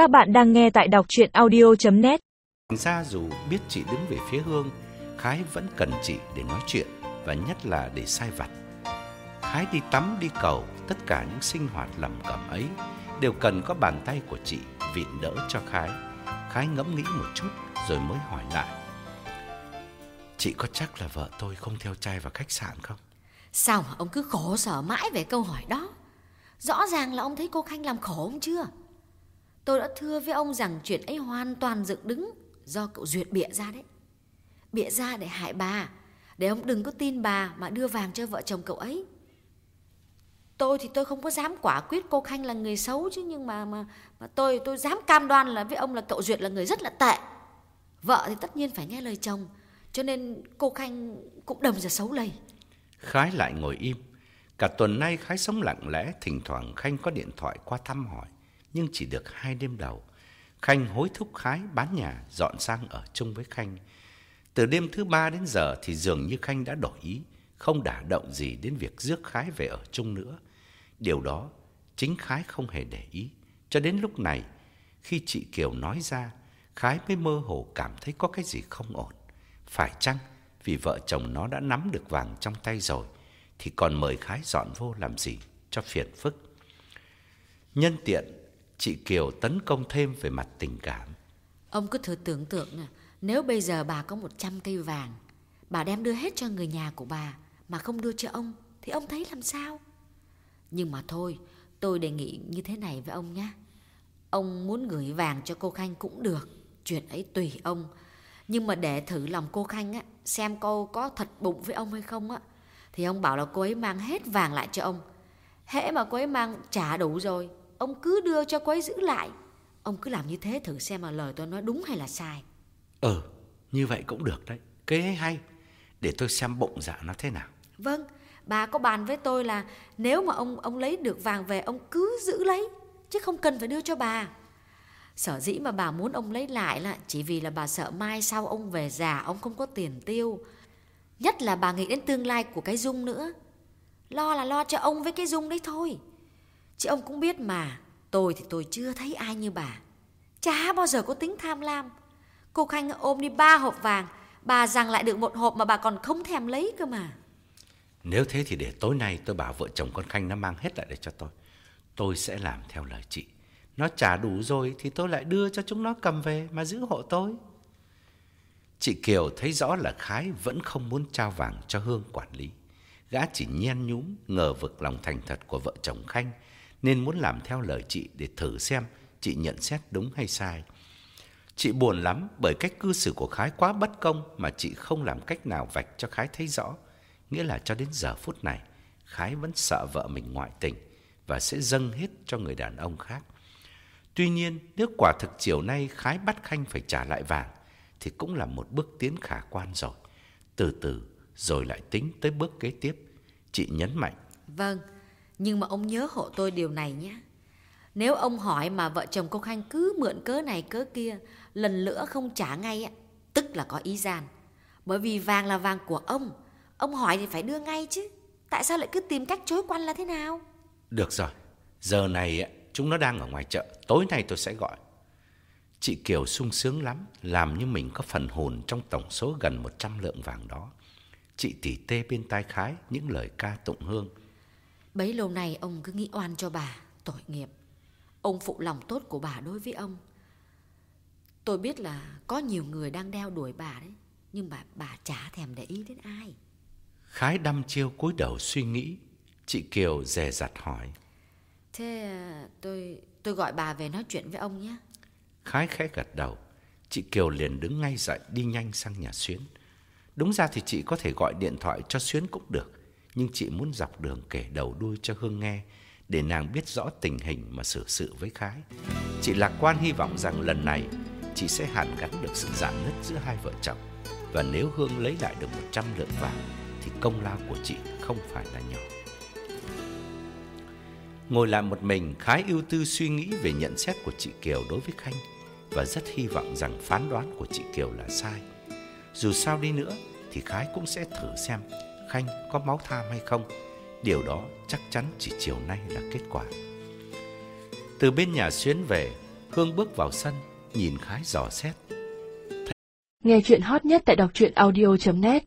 Các bạn đang nghe tại đọc chuyện audio.net Ra dù biết chị đứng về phía Hương, Khái vẫn cần chị để nói chuyện và nhất là để sai vặt. Khái đi tắm, đi cầu, tất cả những sinh hoạt lầm cẩm ấy đều cần có bàn tay của chị vịn đỡ cho Khái. Khái ngẫm nghĩ một chút rồi mới hỏi lại. Chị có chắc là vợ tôi không theo trai vào khách sạn không? Sao mà ông cứ khổ sở mãi về câu hỏi đó? Rõ ràng là ông thấy cô Khanh làm khổ ông chưa? Tôi đã thưa với ông rằng chuyện ấy hoàn toàn dựng đứng do cậu Duyệt bịa ra đấy. Bịa ra để hại bà, để ông đừng có tin bà mà đưa vàng cho vợ chồng cậu ấy. Tôi thì tôi không có dám quả quyết cô Khanh là người xấu chứ nhưng mà mà mà tôi tôi dám cam đoan là với ông là cậu Duyệt là người rất là tệ. Vợ thì tất nhiên phải nghe lời chồng, cho nên cô Khanh cũng đầm ra xấu lầy. Khái lại ngồi im. Cả tuần nay Khái sống lặng lẽ, thỉnh thoảng Khanh có điện thoại qua thăm hỏi, nhưng chỉ được hai đêm đầu. Khanh hối thúc Khái bán nhà, dọn sang ở chung với Khanh. Từ đêm thứ ba đến giờ thì dường như Khanh đã đổi ý, không đả động gì đến việc rước Khái về ở chung nữa. Điều đó chính Khái không hề để ý. Cho đến lúc này, khi chị Kiều nói ra, Khái mới mơ hồ cảm thấy có cái gì không ổn. Phải chăng vì vợ chồng nó đã nắm được vàng trong tay rồi thì còn mời Khái dọn vô làm gì cho phiền phức. Nhân tiện, chị Kiều tấn công thêm về mặt tình cảm. Ông cứ thử tưởng tượng nè, nếu bây giờ bà có 100 cây vàng, bà đem đưa hết cho người nhà của bà mà không đưa cho ông, thì ông thấy làm sao? Nhưng mà thôi, tôi đề nghị như thế này với ông nhé. Ông muốn gửi vàng cho cô Khanh cũng được, chuyện ấy tùy ông. Nhưng mà để thử lòng cô Khanh á, xem cô có thật bụng với ông hay không á, thì ông bảo là cô ấy mang hết vàng lại cho ông. Hễ mà cô ấy mang trả đủ rồi, ông cứ đưa cho cô ấy giữ lại. Ông cứ làm như thế thử xem mà lời tôi nói đúng hay là sai. Ừ, như vậy cũng được đấy. Kế hay. Để tôi xem bụng dạ nó thế nào. Vâng, bà có bàn với tôi là nếu mà ông ông lấy được vàng về ông cứ giữ lấy, chứ không cần phải đưa cho bà. Sở dĩ mà bà muốn ông lấy lại là chỉ vì là bà sợ mai sau ông về già ông không có tiền tiêu. Nhất là bà nghĩ đến tương lai của cái Dung nữa. Lo là lo cho ông với cái Dung đấy thôi. Chứ ông cũng biết mà, tôi thì tôi chưa thấy ai như bà. Chả bao giờ có tính tham lam. Cô Khanh ôm đi ba hộp vàng, bà rằng lại được một hộp mà bà còn không thèm lấy cơ mà. Nếu thế thì để tối nay tôi bảo vợ chồng con Khanh nó mang hết lại để cho tôi. Tôi sẽ làm theo lời chị. Nó trả đủ rồi thì tôi lại đưa cho chúng nó cầm về mà giữ hộ tôi. Chị Kiều thấy rõ là Khái vẫn không muốn trao vàng cho Hương quản lý. Gã chỉ nhen nhúm, ngờ vực lòng thành thật của vợ chồng Khanh, nên muốn làm theo lời chị để thử xem chị nhận xét đúng hay sai. Chị buồn lắm bởi cách cư xử của Khái quá bất công mà chị không làm cách nào vạch cho Khái thấy rõ. Nghĩa là cho đến giờ phút này, Khái vẫn sợ vợ mình ngoại tình và sẽ dâng hết cho người đàn ông khác. Tuy nhiên, nếu quả thực chiều nay Khái bắt Khanh phải trả lại vàng, thì cũng là một bước tiến khả quan rồi. Từ từ rồi lại tính tới bước kế tiếp. Chị nhấn mạnh. Vâng, nhưng mà ông nhớ hộ tôi điều này nhé. Nếu ông hỏi mà vợ chồng cô Khanh cứ mượn cớ này cớ kia, lần nữa không trả ngay, tức là có ý gian. Bởi vì vàng là vàng của ông, ông hỏi thì phải đưa ngay chứ. Tại sao lại cứ tìm cách chối quanh là thế nào? Được rồi, giờ này chúng nó đang ở ngoài chợ, tối nay tôi sẽ gọi. Chị Kiều sung sướng lắm, làm như mình có phần hồn trong tổng số gần 100 lượng vàng đó. Chị tỉ tê bên tai Khái những lời ca tụng hương. Bấy lâu nay ông cứ nghĩ oan cho bà, tội nghiệp. Ông phụ lòng tốt của bà đối với ông. Tôi biết là có nhiều người đang đeo đuổi bà đấy, nhưng bà bà chả thèm để ý đến ai. Khái đăm chiêu cúi đầu suy nghĩ, chị Kiều dè dặt hỏi. Thế à, tôi tôi gọi bà về nói chuyện với ông nhé. Khái khẽ gật đầu, chị Kiều liền đứng ngay dậy đi nhanh sang nhà Xuyến. Đúng ra thì chị có thể gọi điện thoại cho Xuyến cũng được, nhưng chị muốn dọc đường kể đầu đuôi cho Hương nghe để nàng biết rõ tình hình mà xử sự với Khái. Chị lạc quan hy vọng rằng lần này chị sẽ hàn gắn được sự giãn nứt giữa hai vợ chồng và nếu Hương lấy lại được 100 lượng vàng thì công lao của chị không phải là nhỏ. Ngồi lại một mình, Khái ưu tư suy nghĩ về nhận xét của chị Kiều đối với Khanh và rất hy vọng rằng phán đoán của chị Kiều là sai. Dù sao đi nữa thì Khái cũng sẽ thử xem Khanh có máu tham hay không. Điều đó chắc chắn chỉ chiều nay là kết quả. Từ bên nhà Xuyến về, Hương bước vào sân, nhìn Khái dò xét. Nghe chuyện hot nhất tại đọc truyện audio.net